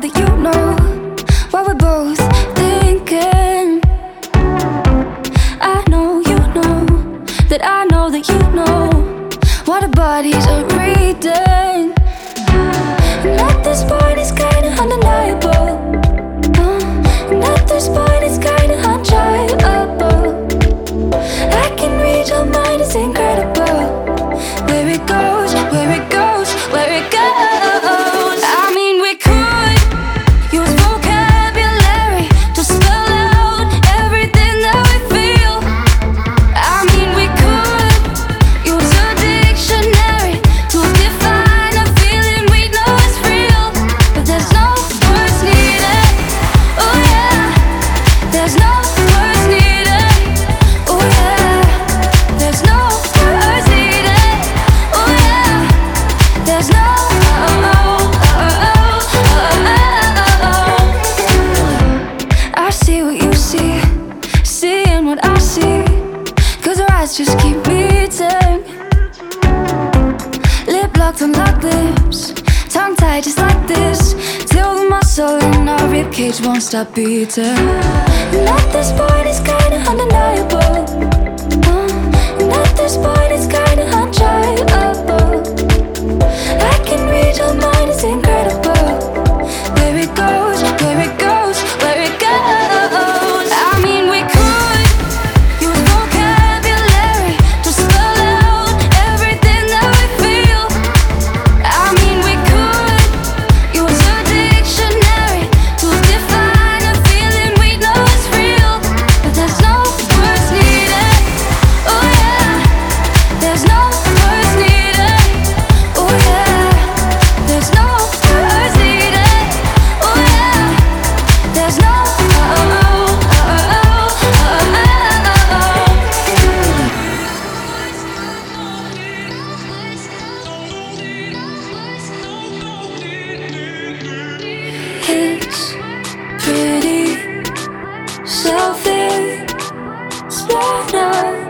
that you know what we're both thinking. I know you know that I know that you know what our bodies are reading. And at this point, it's kinda undeniable. just keep beating. Lip locked on locked lips, tongue tied just like this. Till the muscle in our ribcage won't stop beating. And at this point, it's kinda undeniable. Uh, and at this point, go selfish, what